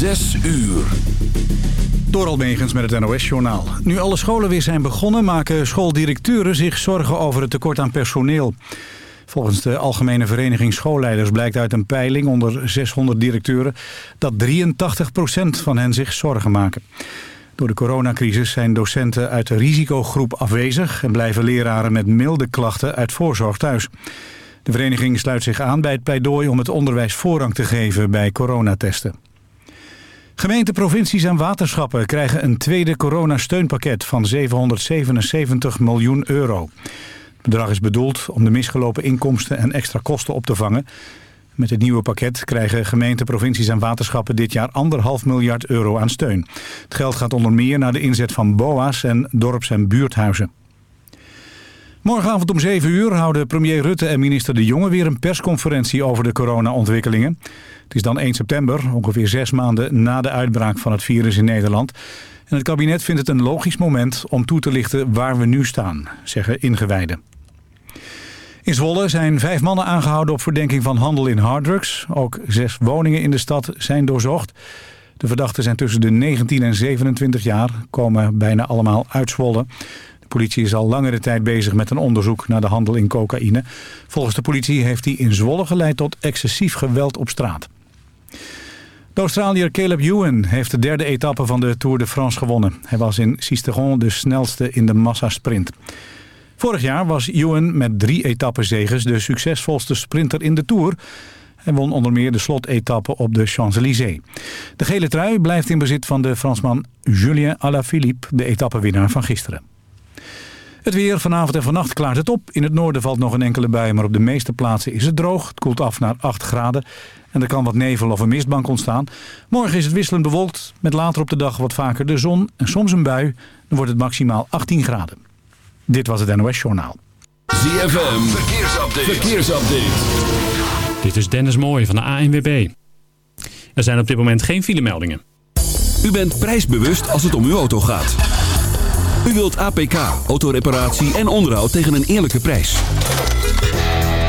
Zes uur. Door Almegens met het NOS-journaal. Nu alle scholen weer zijn begonnen... maken schooldirecteuren zich zorgen over het tekort aan personeel. Volgens de Algemene Vereniging Schoolleiders blijkt uit een peiling... onder 600 directeuren dat 83% van hen zich zorgen maken. Door de coronacrisis zijn docenten uit de risicogroep afwezig... en blijven leraren met milde klachten uit voorzorg thuis. De vereniging sluit zich aan bij het pleidooi om het onderwijs voorrang te geven bij coronatesten. Gemeenten, provincies en waterschappen krijgen een tweede coronasteunpakket van 777 miljoen euro. Het bedrag is bedoeld om de misgelopen inkomsten en extra kosten op te vangen. Met het nieuwe pakket krijgen gemeenten, provincies en waterschappen dit jaar anderhalf miljard euro aan steun. Het geld gaat onder meer naar de inzet van BOA's en dorps- en buurthuizen. Morgenavond om 7 uur houden premier Rutte en minister De Jonge weer een persconferentie over de corona-ontwikkelingen. Het is dan 1 september, ongeveer zes maanden na de uitbraak van het virus in Nederland. En het kabinet vindt het een logisch moment om toe te lichten waar we nu staan, zeggen ingewijden. In Zwolle zijn vijf mannen aangehouden op verdenking van handel in harddrugs. Ook zes woningen in de stad zijn doorzocht. De verdachten zijn tussen de 19 en 27 jaar, komen bijna allemaal uit Zwolle. De politie is al langere tijd bezig met een onderzoek naar de handel in cocaïne. Volgens de politie heeft die in Zwolle geleid tot excessief geweld op straat. De Australiër Caleb Ewan heeft de derde etappe van de Tour de France gewonnen. Hij was in Sisteron de snelste in de massasprint. Vorig jaar was Ewan met drie etappezeges de succesvolste sprinter in de Tour. Hij won onder meer de slotetappe op de Champs-Élysées. De gele trui blijft in bezit van de Fransman Julien Alaphilippe, de etappenwinnaar van gisteren. Het weer vanavond en vannacht klaart het op. In het noorden valt nog een enkele bui, maar op de meeste plaatsen is het droog. Het koelt af naar 8 graden en er kan wat nevel of een mistbank ontstaan. Morgen is het wisselend bewolkt, met later op de dag wat vaker de zon en soms een bui. Dan wordt het maximaal 18 graden. Dit was het NOS Journaal. ZFM, verkeersupdate. verkeersupdate. Dit is Dennis Mooij van de ANWB. Er zijn op dit moment geen filemeldingen. U bent prijsbewust als het om uw auto gaat. U wilt APK, autoreparatie en onderhoud tegen een eerlijke prijs.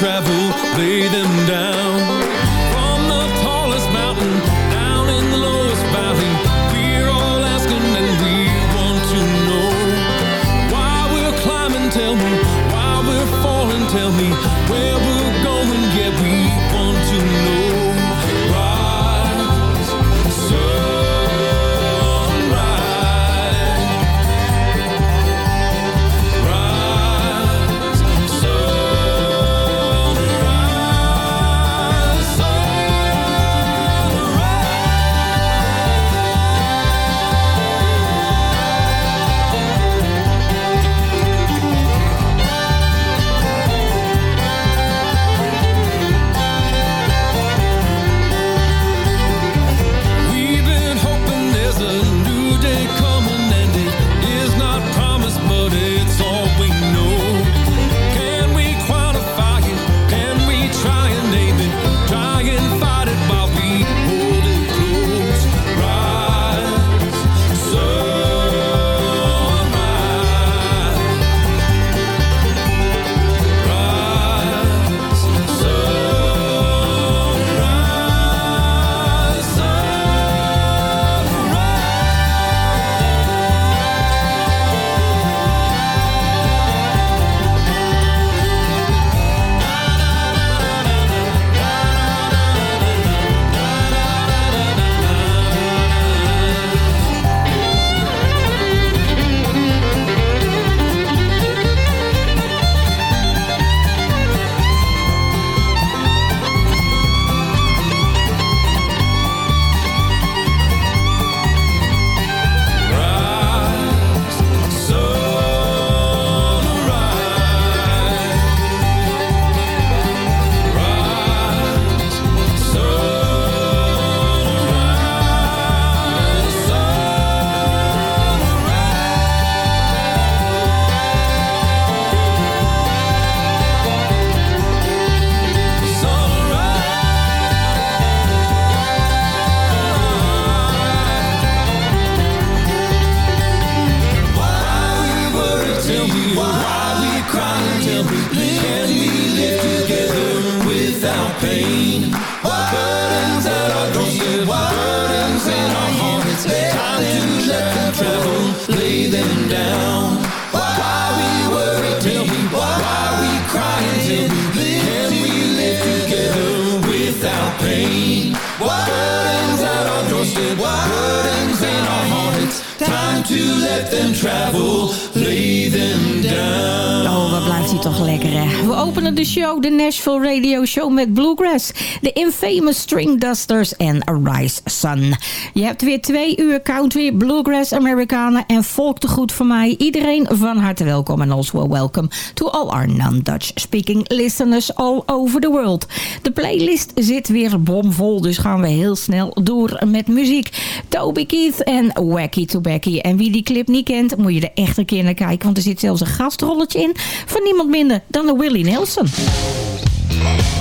Travel, lay them down. show, de Nashville Radio Show met Bluegrass. De infamous String Dusters en Rise Sun. Je hebt weer twee uur country, Bluegrass, Americana en volk te goed voor mij. Iedereen van harte welkom en also welcome to all our non-Dutch speaking listeners all over the world. De playlist zit weer bomvol, dus gaan we heel snel door met muziek. Toby Keith en Wacky Tobacco. En wie die clip niet kent, moet je er echt een keer naar kijken, want er zit zelfs een gastrolletje in van niemand minder dan de Willie Nelson. Música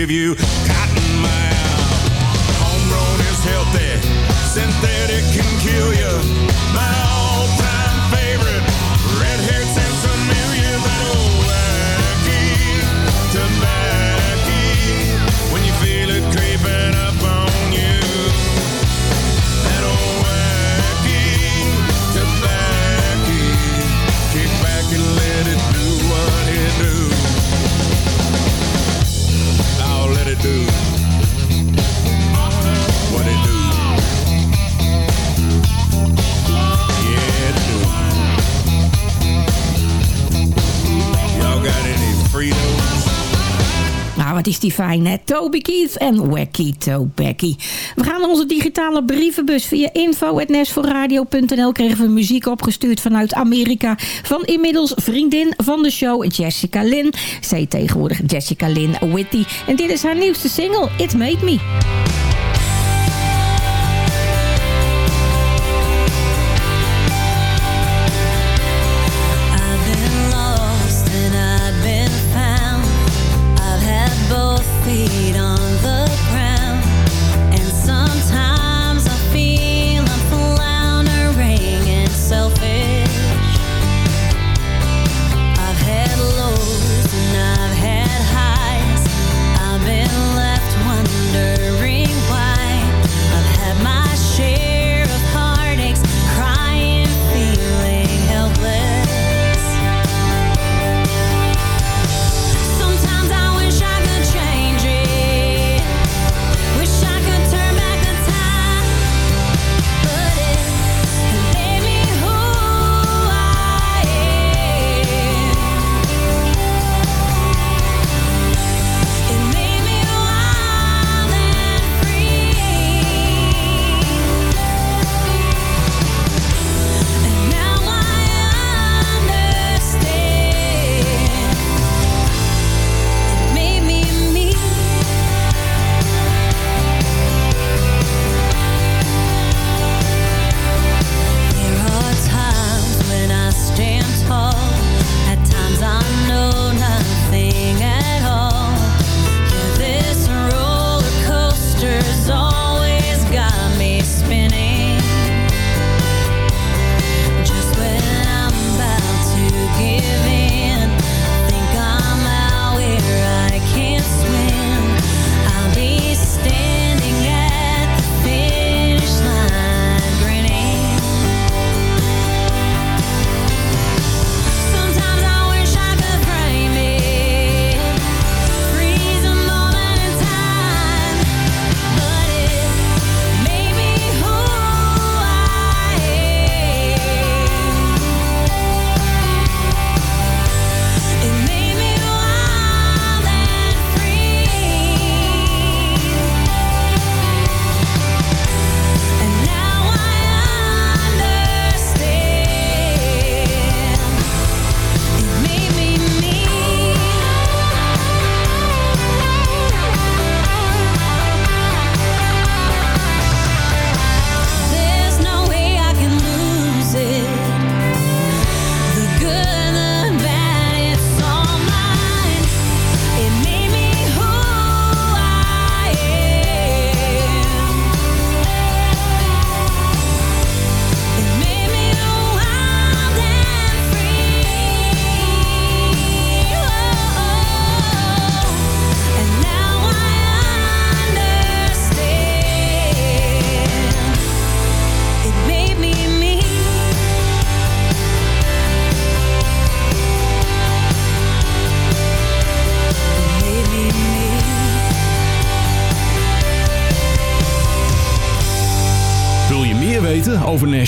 give you. die? Toby Keith en Wacky Becky. We gaan onze digitale brievenbus via info.nesforradio.nl kregen we muziek opgestuurd vanuit Amerika van inmiddels vriendin van de show Jessica Lynn. Zij tegenwoordig Jessica Lynn Whitty. En dit is haar nieuwste single, It Made Me.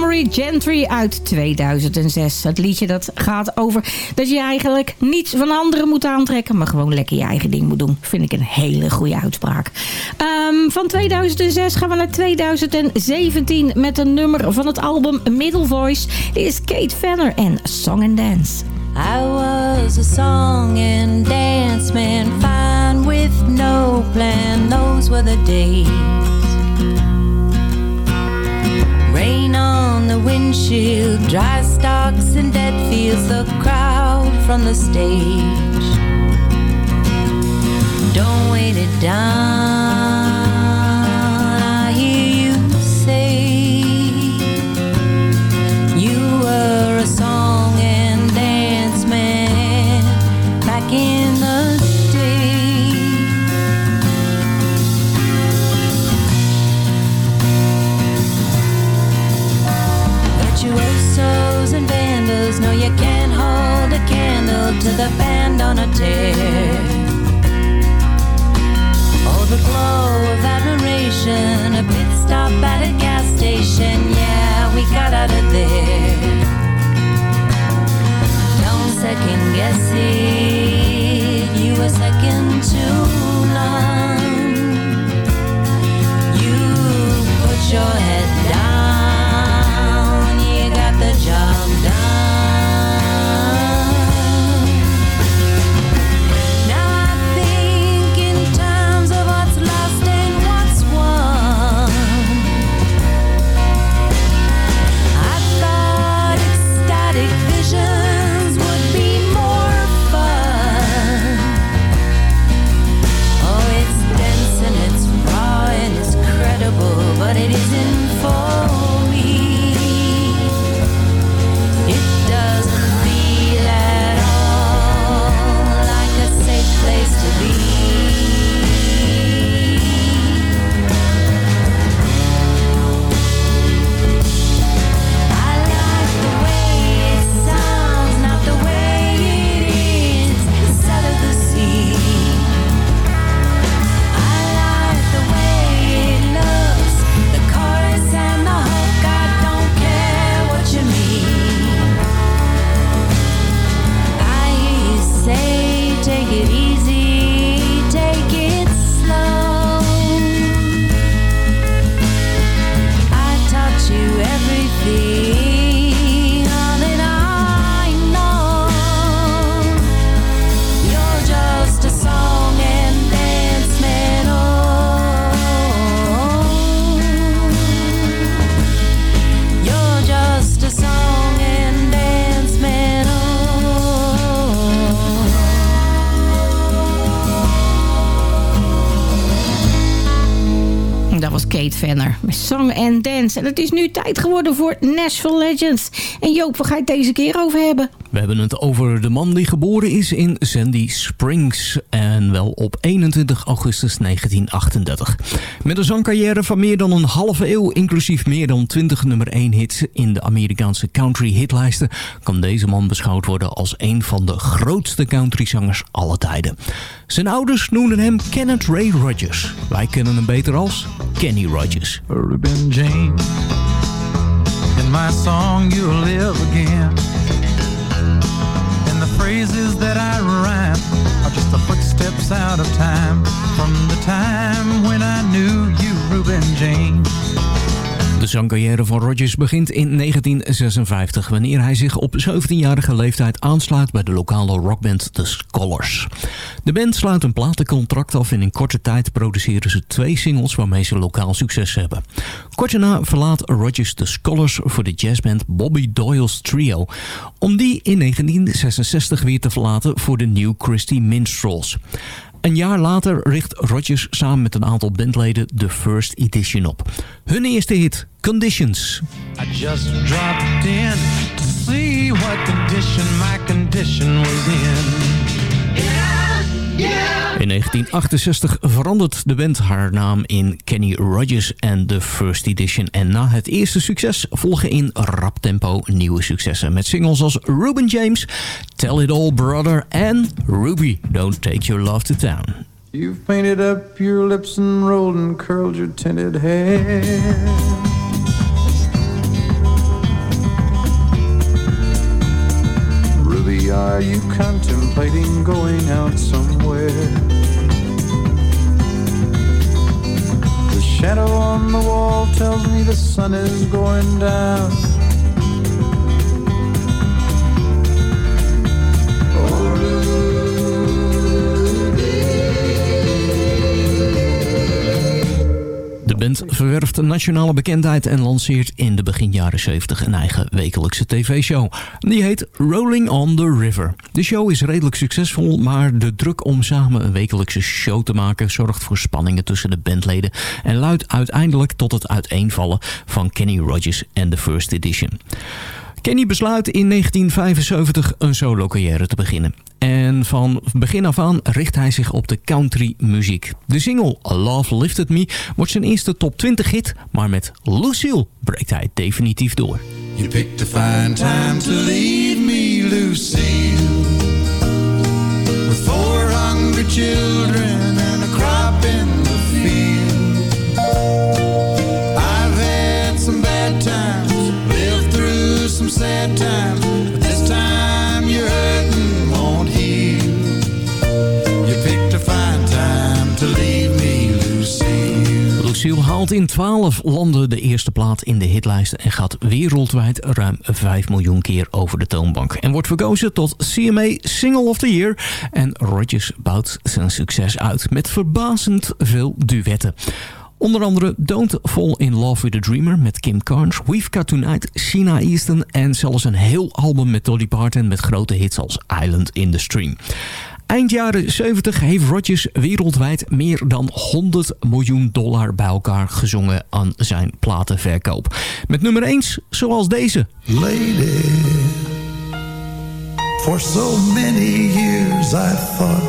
Montgomery Gentry uit 2006. Het liedje dat gaat over dat je eigenlijk niets van anderen moet aantrekken... maar gewoon lekker je eigen ding moet doen. Vind ik een hele goede uitspraak. Ehm, van 2006 gaan we naar 2017 met een nummer van het album Middle Voice. Dit is Kate Venner en Song and Dance. I was a song and dance man, fine with no plan. Those were the days. Rain on the windshield, dry stalks and dead fields, the crowd from the stage. Don't wait it down. Song and Dance. En het is nu tijd geworden voor Nashville Legends. En Joop, waar ga je het deze keer over hebben? We hebben het over de man die geboren is in Sandy Springs. En wel op 21 augustus 1938. Met een zangcarrière van meer dan een halve eeuw... inclusief meer dan 20 nummer 1 hits in de Amerikaanse country hitlijsten... kan deze man beschouwd worden als een van de grootste countryzangers aller tijden. Zijn ouders noemden hem Kenneth Ray Rogers. Wij kennen hem beter als Kenny Rogers. Ruben James. In my song you'll live again. And the phrases that I rhyme are just the footsteps out of time. From the time when I knew you, Ruben James. De zangcarrière van Rogers begint in 1956... wanneer hij zich op 17-jarige leeftijd aansluit bij de lokale rockband The Scholars. De band sluit een platencontract af en in korte tijd produceren ze twee singles... waarmee ze lokaal succes hebben. Kort daarna verlaat Rogers The Scholars voor de jazzband Bobby Doyle's Trio... om die in 1966 weer te verlaten voor de New Christie Minstrels. Een jaar later richt Rogers samen met een aantal bandleden de First Edition op. Hun eerste hit, Conditions. I just dropped in to see what condition my condition was in. In 1968 verandert de band haar naam in Kenny Rogers en The First Edition. En na het eerste succes volgen in rap tempo nieuwe successen. Met singles als Ruben James, Tell It All Brother en Ruby, Don't Take Your Love to Town. You've painted up your lips and rolled and curled your tinted hair. Are you contemplating going out somewhere? The shadow on the wall tells me the sun is going down. De band verwerft nationale bekendheid en lanceert in de begin jaren 70 een eigen wekelijkse tv-show. Die heet Rolling on the River. De show is redelijk succesvol, maar de druk om samen een wekelijkse show te maken zorgt voor spanningen tussen de bandleden en luidt uiteindelijk tot het uiteenvallen van Kenny Rogers en The First Edition. Kenny besluit in 1975 een solo-carrière te beginnen. En van begin af aan richt hij zich op de country muziek. De single Love Lifted Me wordt zijn eerste top 20 hit, maar met Lucille breekt hij definitief door. You picked a fine time to leave me, Lucille. With four hungry children and a crop in the field. I've had some bad times, lived through some sad times, Haalt in 12 landen de eerste plaat in de hitlijsten... en gaat wereldwijd ruim 5 miljoen keer over de toonbank. En wordt verkozen tot CMA Single of the Year. En Rodgers bouwt zijn succes uit met verbazend veel duetten. Onder andere Don't Fall in Love with a Dreamer met Kim Carnes... We've Got Tonight, Sheena Easton... en zelfs een heel album met Dolly Parton... met grote hits als Island in the Stream. Eind jaren 70 heeft Rodgers wereldwijd meer dan 100 miljoen dollar bij elkaar gezongen aan zijn platenverkoop. Met nummer 1 zoals deze. Lady, for so many years I thought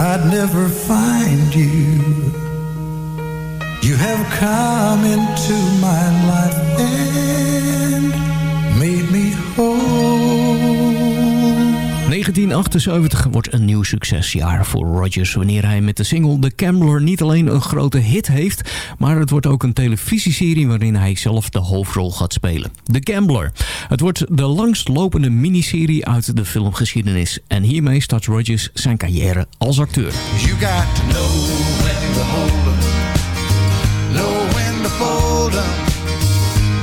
I'd never find you. You have come into my life and made me whole. 1978 wordt een nieuw succesjaar voor Rodgers... wanneer hij met de single The Gambler niet alleen een grote hit heeft... maar het wordt ook een televisieserie waarin hij zelf de hoofdrol gaat spelen. The Gambler. Het wordt de langstlopende miniserie uit de filmgeschiedenis... en hiermee start Rodgers zijn carrière als acteur. You got to know when to hold know when to fold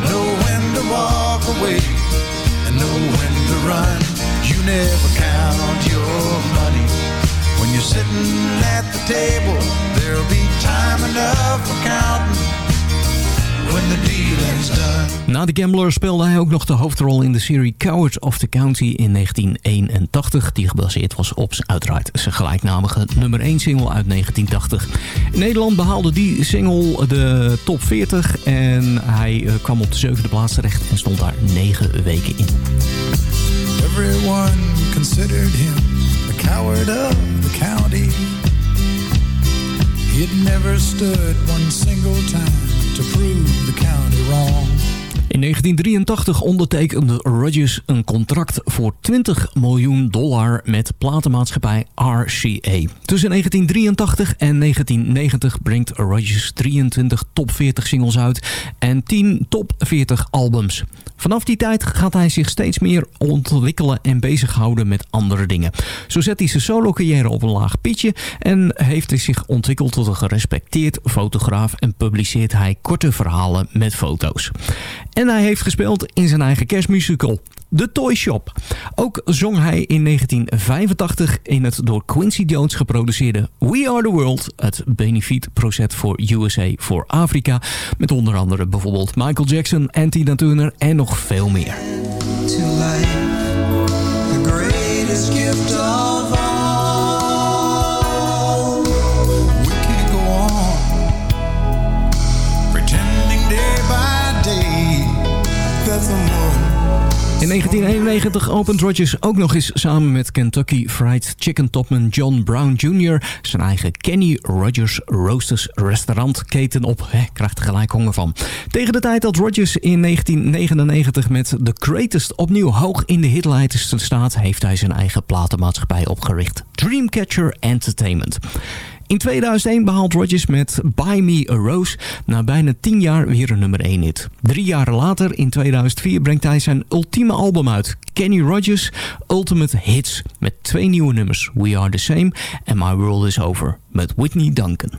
know when to walk away, and know when to run. You never sitting at the table. There'll be time enough for counting when the deal healing's done. Na The Gambler speelde hij ook nog de hoofdrol in de serie Coward of the County in 1981, die gebaseerd was op uiteraard zijn gelijknamige nummer 1 single uit 1980. In Nederland behaalde die single de top 40 en hij eh, kwam op de zevende plaats terecht en stond daar 9 weken in. Everyone considered him coward of the county. He'd never stood one single time to prove the county wrong. In 1983 ondertekende Rodgers een contract voor 20 miljoen dollar met platenmaatschappij RCA. Tussen 1983 en 1990 brengt Rodgers 23 top 40 singles uit en 10 top 40 albums. Vanaf die tijd gaat hij zich steeds meer ontwikkelen en bezighouden met andere dingen. Zo zet hij zijn solo-carrière op een laag pitje en heeft hij zich ontwikkeld tot een gerespecteerd fotograaf en publiceert hij korte verhalen met foto's. En hij heeft gespeeld in zijn eigen kerstmusical. The Toy Shop. Ook zong hij in 1985 in het door Quincy Jones geproduceerde We Are The World, het benefietproject voor USA voor Afrika, met onder andere bijvoorbeeld Michael Jackson en Tina Turner en nog veel meer. To In 1991 opent Rodgers ook nog eens samen met Kentucky Fried Chicken topman John Brown Jr. zijn eigen Kenny Rogers Roasters restaurantketen op. He, krijgt er gelijk honger van. Tegen de tijd dat Rodgers in 1999 met The Greatest opnieuw hoog in de hitlijst staat, heeft hij zijn eigen platenmaatschappij opgericht. Dreamcatcher Entertainment. In 2001 behaalt Rodgers met Buy Me a Rose na bijna 10 jaar weer een nummer 1 hit. Drie jaar later, in 2004, brengt hij zijn ultieme album uit. Kenny Rogers Ultimate Hits. Met twee nieuwe nummers. We Are The Same en My World Is Over. Met Whitney Duncan.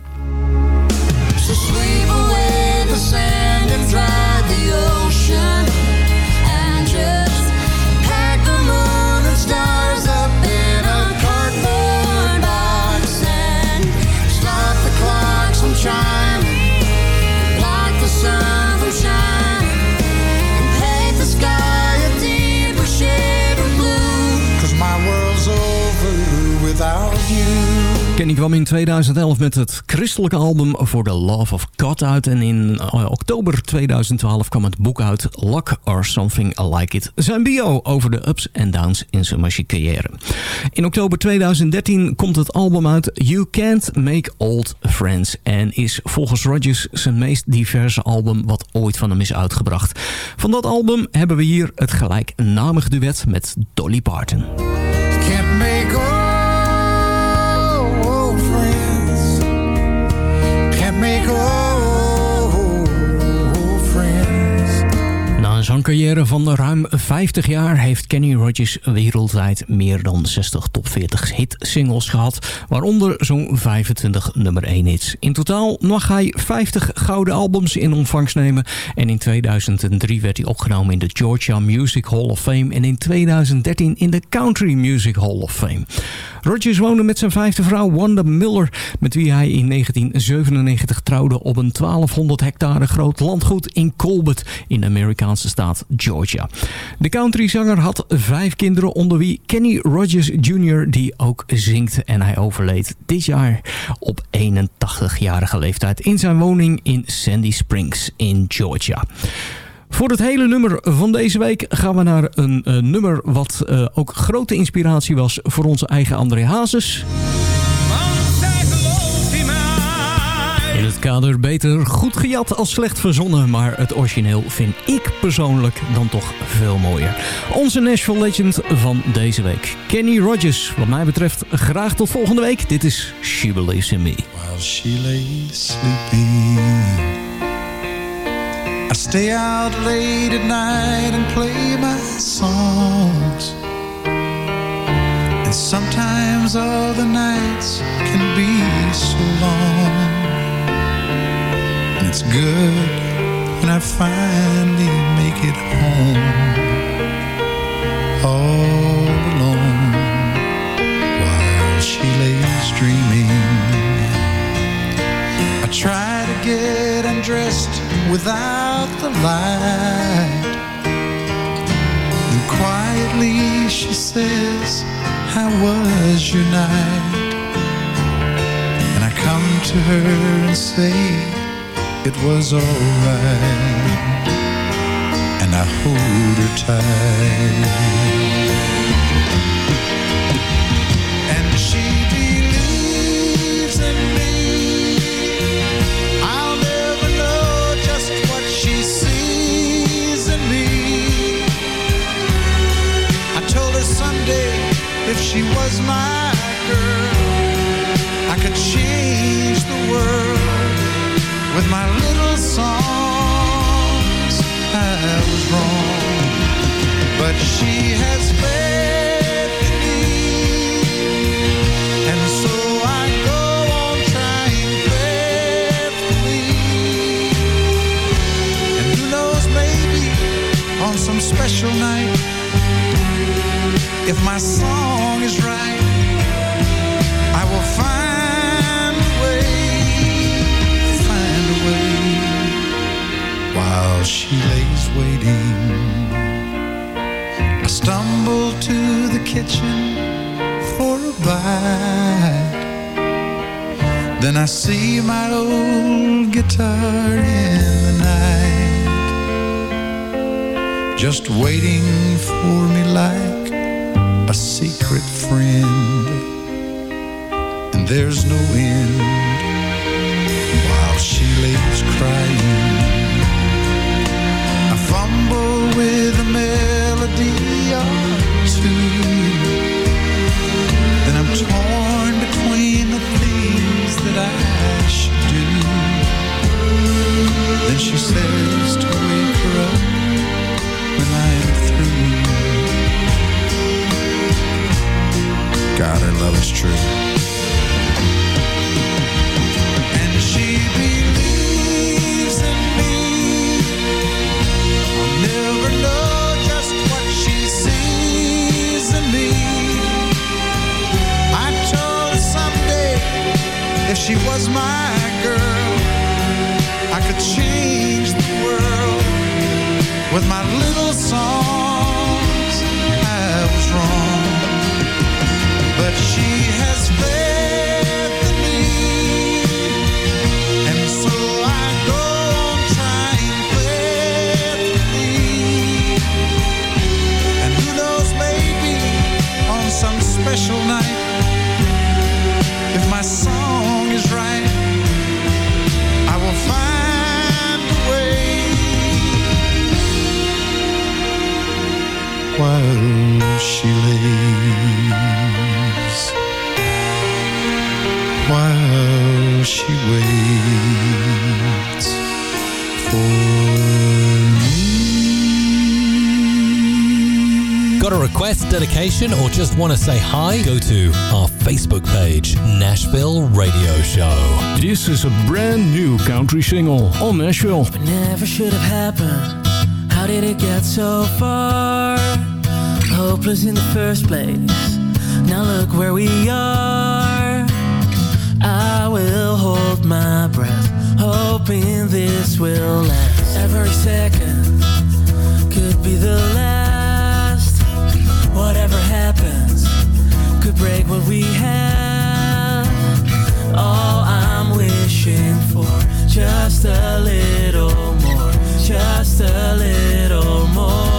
Kenny kwam in 2011 met het christelijke album For the Love of God uit. En in eh, oktober 2012 kwam het boek uit Luck or Something Like It. Zijn bio over de ups en downs in zijn muziekcarrière. In oktober 2013 komt het album uit You Can't Make Old Friends. En is volgens Rodgers zijn meest diverse album wat ooit van hem is uitgebracht. Van dat album hebben we hier het gelijknamige duet met Dolly Parton. Can't make een zangcarrière van ruim 50 jaar heeft Kenny Rogers wereldwijd meer dan 60 top 40 hit singles gehad, waaronder zo'n 25 nummer 1 hits. In totaal mag hij 50 gouden albums in ontvangst nemen en in 2003 werd hij opgenomen in de Georgia Music Hall of Fame en in 2013 in de Country Music Hall of Fame. Rogers woonde met zijn vijfde vrouw Wanda Miller, met wie hij in 1997 trouwde op een 1200 hectare groot landgoed in Colbert in de Amerikaanse staat Georgia. De countryzanger had vijf kinderen onder wie Kenny Rogers Jr. die ook zingt en hij overleed dit jaar op 81-jarige leeftijd in zijn woning in Sandy Springs in Georgia. Voor het hele nummer van deze week gaan we naar een eh, nummer wat eh, ook grote inspiratie was voor onze eigen André Hazes. Kader beter goed gejat als slecht verzonnen, maar het origineel vind ik persoonlijk dan toch veel mooier. Onze Nashville Legend van deze week. Kenny Rogers, wat mij betreft graag tot volgende week. Dit is She Believes in Me. While she sleeping, I stay out late at night and play my songs. And sometimes all the nights can be so long. It's good when I finally make it home. All alone while she lays dreaming. I try to get undressed without the light. And quietly she says, How was your night? And I come to her and say, It was alright. And I hold her tight. And she believes in me. I'll never know just what she sees in me. I told her someday if she was my girl, I could change the world with my little songs. I was wrong, but she has faith in me, and so I go on trying faithfully. And who knows, maybe on some special night, if my song is right, waiting. I stumble to the kitchen for a bite. Then I see my old guitar in the night, just waiting for me like a secret friend. And there's no end with a melody if she was my girl, I could change the world with my little songs. Request, dedication, or just want to say hi? Go to our Facebook page, Nashville Radio Show. This is a brand new country single on Nashville. Never should have happened. How did it get so far? Hopeless in the first place. Now look where we are. I will hold my breath, hoping this will last. Every second could be the last. Break what we have. All I'm wishing for, just a little more, just a little more.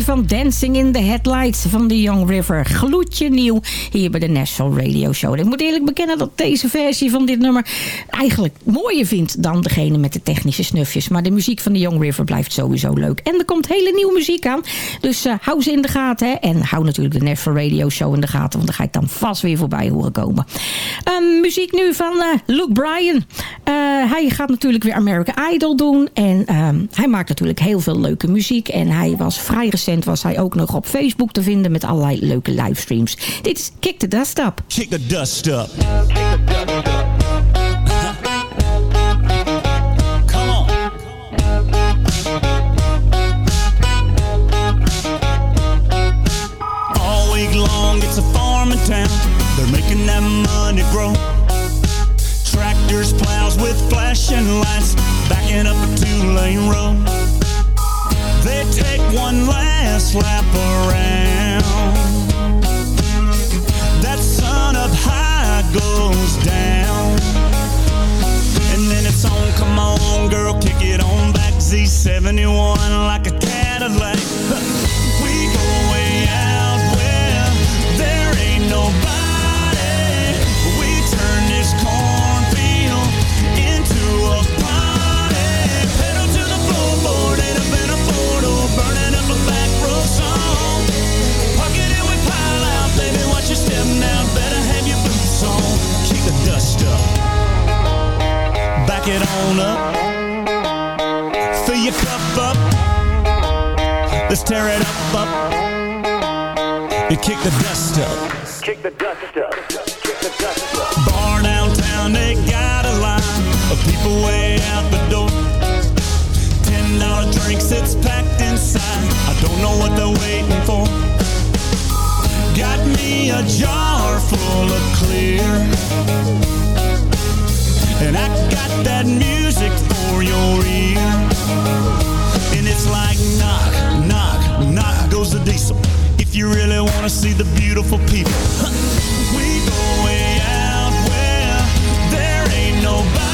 Van Dancing in the Headlights van The Young River. Gloedje nieuw hier bij de National Radio Show. Ik moet eerlijk bekennen dat deze versie van dit nummer eigenlijk mooier vind dan degene met de technische snufjes. Maar de muziek van The Young River blijft sowieso leuk. En er komt hele nieuwe muziek aan. Dus eh, hou ze in de gaten. Hè. En hou natuurlijk de National Radio Show in de gaten. Want daar ga ik dan vast weer voorbij horen komen. Ehm, muziek nu van eh, Luke Bryan. Eh, hij gaat natuurlijk weer American Idol doen. En ehm, hij maakt natuurlijk heel veel leuke muziek. En hij was vrij recent was hij ook nog op Facebook te vinden met allerlei leuke livestreams. Dit is Kick the Dust Up. Kick the dust up. All week long, it's a farming town. They're making that money grow. Tractors, plows with flashing lights, backing up a two-lane road. They take one last lap around. That sun up high goes down. And then it's on, come on, girl, kick it on back. Z71 like a Cadillac. Back it on up. Fill your cup up. Let's tear it up, up. And kick the dust up. Kick the dust up. Kick the dust up. Bar downtown, they got a line of people way out the door. Ten dollar drinks, it's packed inside. I don't know what they're waiting for. Got me a jar full of clear. And I got that music for your ear. And it's like knock, knock, knock goes the diesel. If you really wanna see the beautiful people, we go way out where there ain't nobody.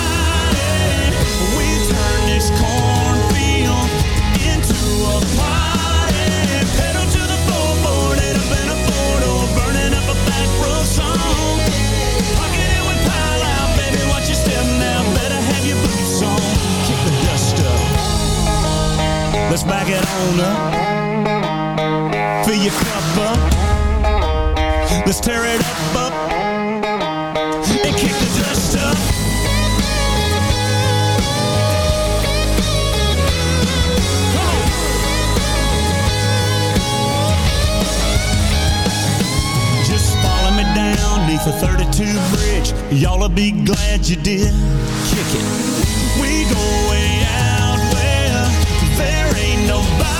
Let's back it on up. Fill your cup up. Let's tear it up, up. And kick the dust up. Down neath the 32 bridge. Y'all'll be glad you did. Kick it. We go way out where there nobody.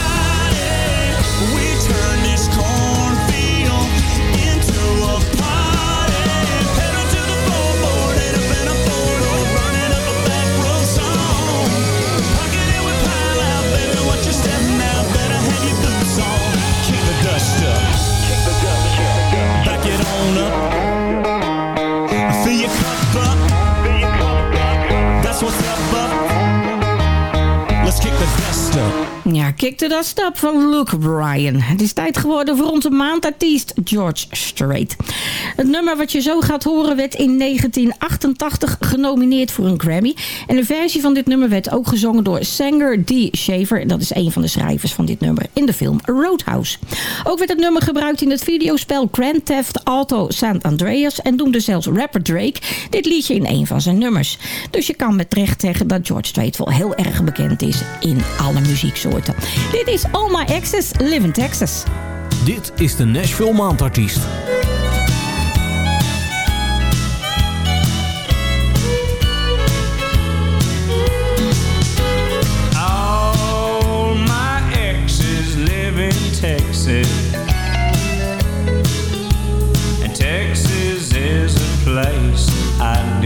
The Dust Up van Luke Bryan. Het is tijd geworden voor onze maandartiest George Strait. Het nummer wat je zo gaat horen werd in 1988 genomineerd voor een Grammy. En een versie van dit nummer werd ook gezongen door Sanger D. Shaver. Dat is een van de schrijvers van dit nummer in de film Roadhouse. Ook werd het nummer gebruikt in het videospel Grand Theft Auto San Andreas. En noemde zelfs rapper Drake dit liedje in een van zijn nummers. Dus je kan met recht zeggen dat George Strait wel heel erg bekend is in alle muzieksoorten. Dit is All My Exes Live in Texas. Dit is de Nashville Maandartiest.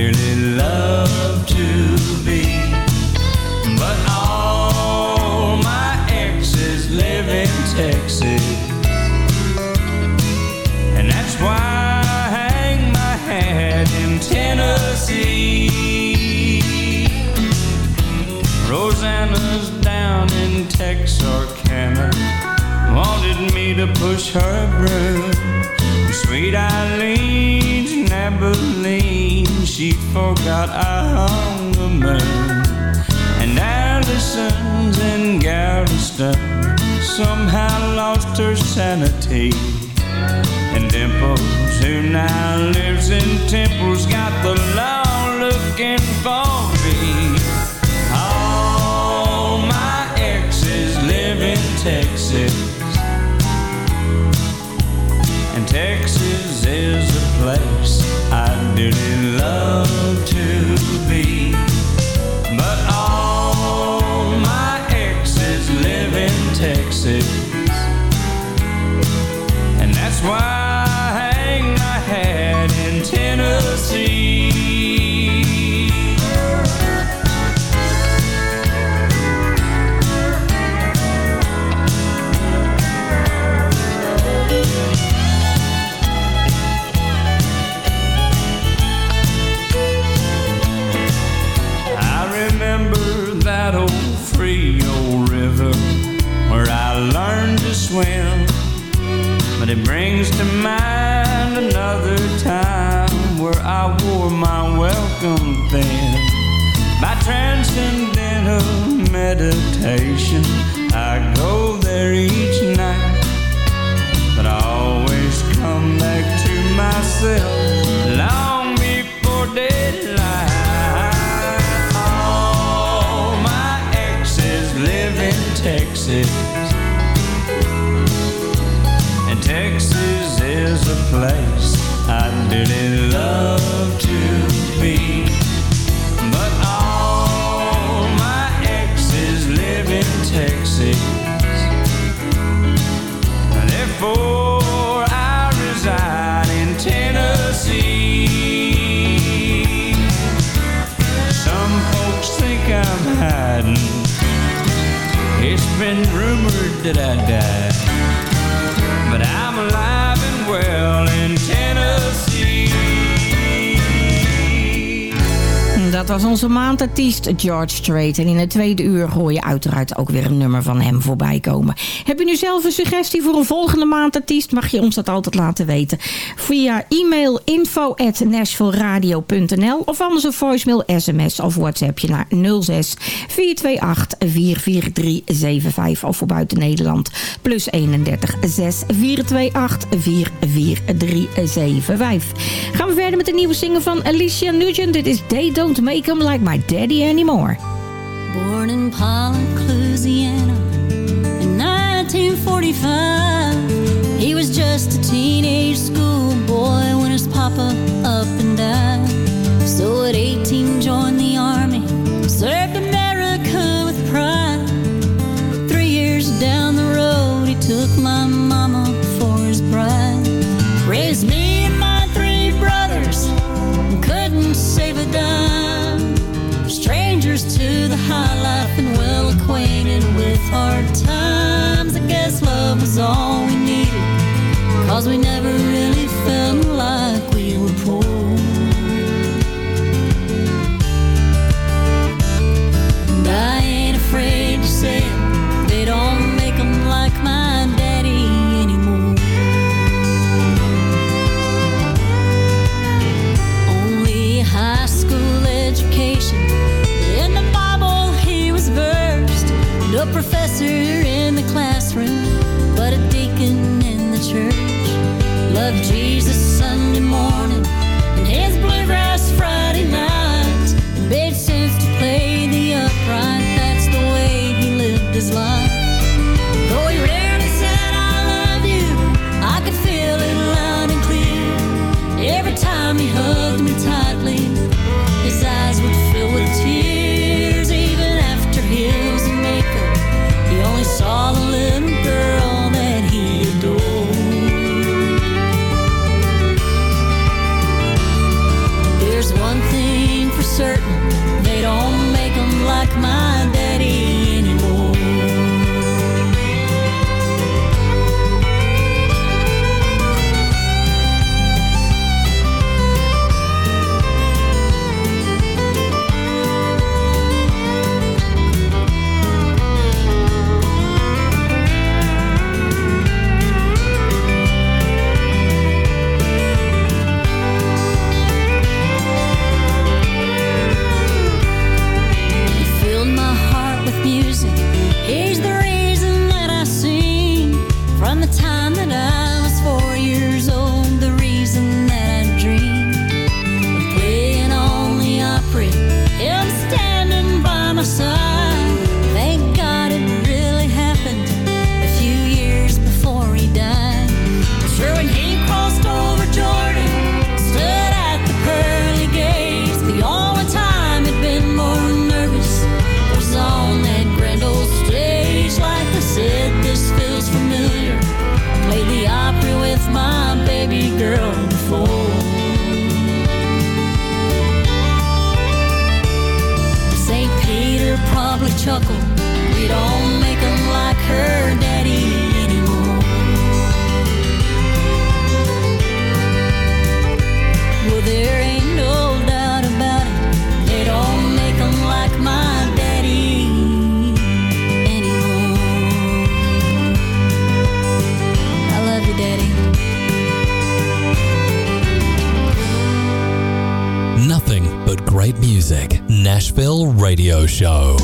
Dearly love to be. But all my exes live in Texas. And that's why I hang my hat in Tennessee. Rosanna's down in Texarkana. wanted me to push her broom. Sweet Eileen's in Abilene, she forgot I hung the moon. And Allison's in Galveston somehow lost her sanity. And Dimples, who now lives in Temple's got the law looking for me. All my exes live in Texas. And Texas is a place I dearly maandartiest George Strait. En in het tweede uur hoor je uiteraard ook weer een nummer van hem voorbij komen. Heb je nu zelf een suggestie voor een volgende maandartiest? Mag je ons dat altijd laten weten. Via e-mail info at of anders een voicemail, sms of whatsappje naar 06 428 44375 of voor buiten Nederland plus 31 6 428 44375. Gaan we verder met de nieuwe single van Alicia Nugent. Dit is They Don't Make 'Em Like My Daddy Anymore. Born in Pollock, Louisiana in 1945. He was just a teenage schoolboy when his papa up and died. So at 18 joined the army, served America with pride. Three years down the road, he took my mama for his bride. Raised me and my three brothers, couldn't save a dime. Strangers to the high life and well acquainted with hard times. I guess love was all. Cause we never great music. Nashville Radio Show.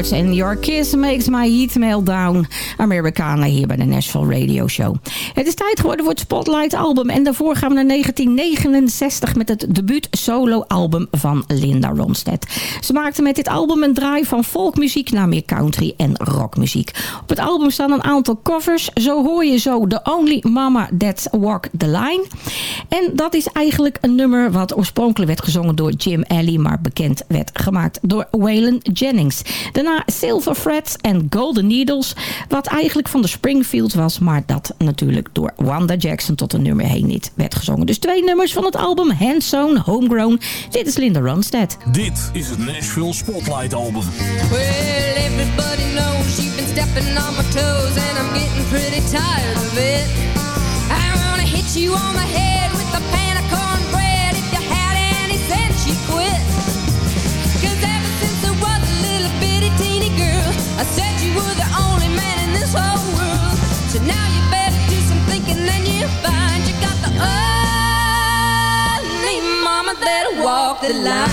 Hearts en Your Kiss Makes My Heat Melt Down. Amerikanen hier bij de Nashville Radio Show. Het is tijd geworden voor het Spotlight album. En daarvoor gaan we naar 1969 met het debuut solo album van Linda Ronstadt. Ze maakte met dit album een draai van folkmuziek naar meer country en rockmuziek. Op het album staan een aantal covers. Zo hoor je zo The Only Mama That Walk the Line. En dat is eigenlijk een nummer wat oorspronkelijk werd gezongen door Jim Alley, maar bekend werd gemaakt door Waylon Jennings. Daarna Silver Frets en Golden Needles, wat eigenlijk van de Springfield was, maar dat natuurlijk door Wanda Jackson tot een nummer heen niet werd gezongen. Dus twee nummers van het album Handsewn, Homegrown. Throne. Dit is Linda Ronstadt. Dit is het Nashville Spotlight Album. Well, everybody knows you've been stepping on my toes and I'm getting pretty tired of it. I wanna hit you on the head with a pan of cornbread if you had any sense you quit. Cause ever since I was a little bitty teeny girl, I said you were the only man in this whole world. So now you that'll walk the line.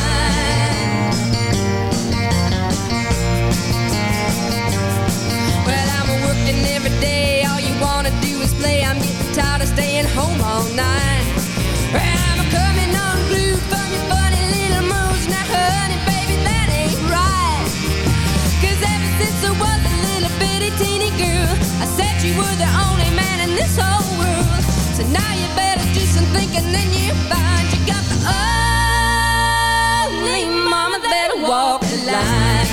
Well, I'm working every day. All you wanna do is play. I'm getting tired of staying home all night. Well, I'm coming unglued from your funny little moves. Now, honey, baby, that ain't right. 'Cause ever since I was a little bitty teeny girl, I said you were the only man in this whole world. So now you better do some thinking, then you walk the line.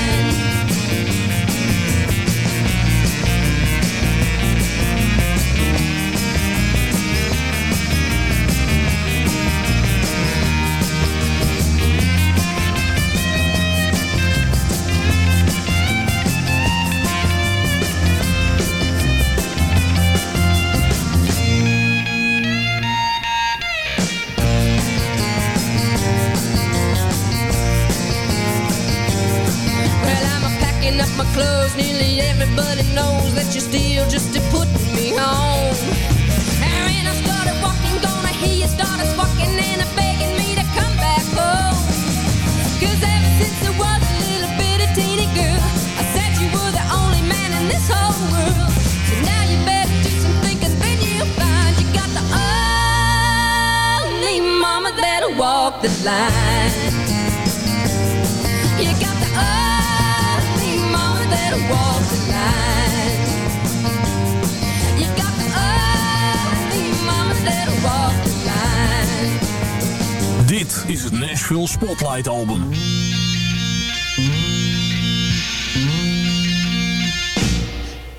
Spotlight Album.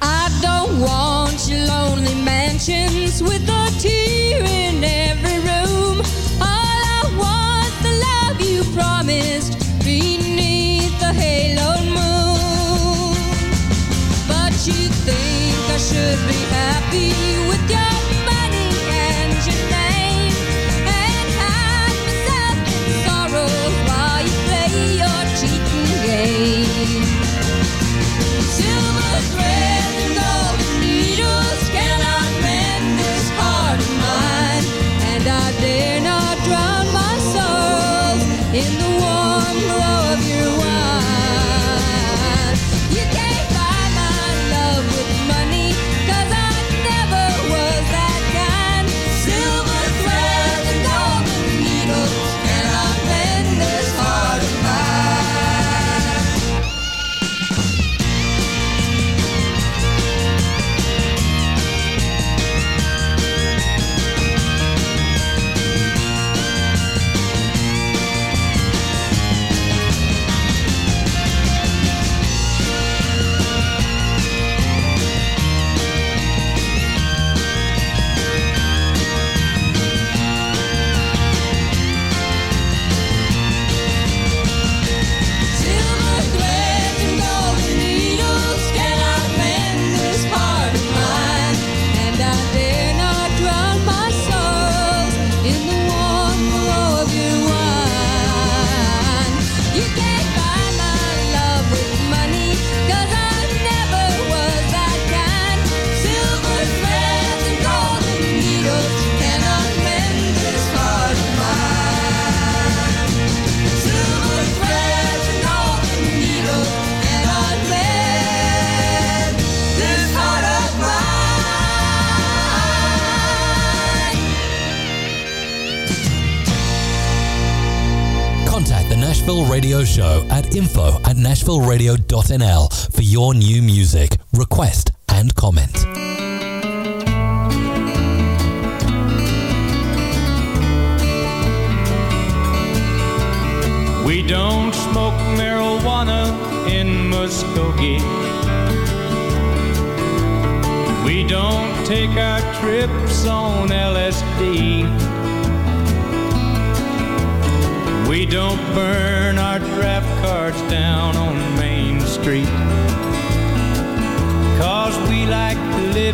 I don't want your lonely mansions with a tear in every room. All I want the love you promised beneath the halo moon. But you think I should be happy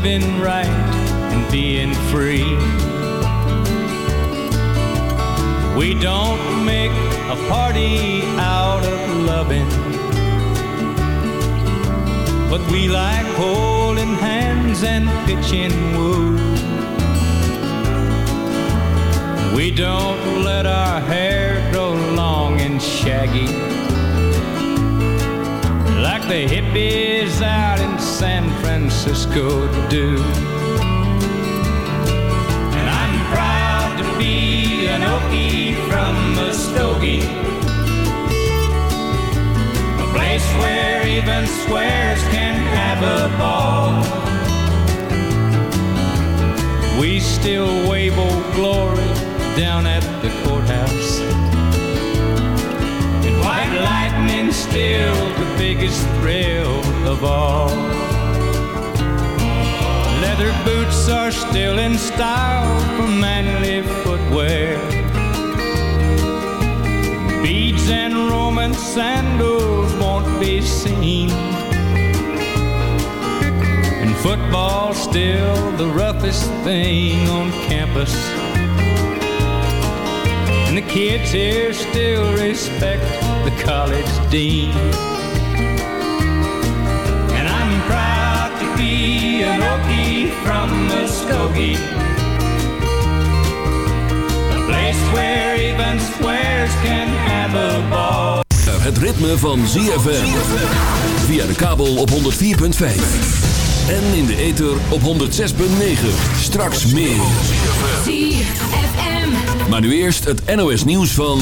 living right and being free. We don't make a party out of loving. But we like holding hands and pitching woo. We don't let our hair grow long and shaggy like the hippies out in San Francisco do. And I'm proud to be an Okie from Muskogee, a place where even squares can have a ball. We still wave old glory down at the courthouse. White lightning still the biggest thrill of all. Leather boots are still in style for manly footwear. Beads and Roman sandals won't be seen. And football's still the roughest thing on campus. And the kids here still respect the college dean. From Muskogee. A place where even squares can have a ball. Het ritme van ZFM. Via de kabel op 104.5. En in de ether op 106.9. Straks meer. ZFM. Maar nu eerst het NOS nieuws van...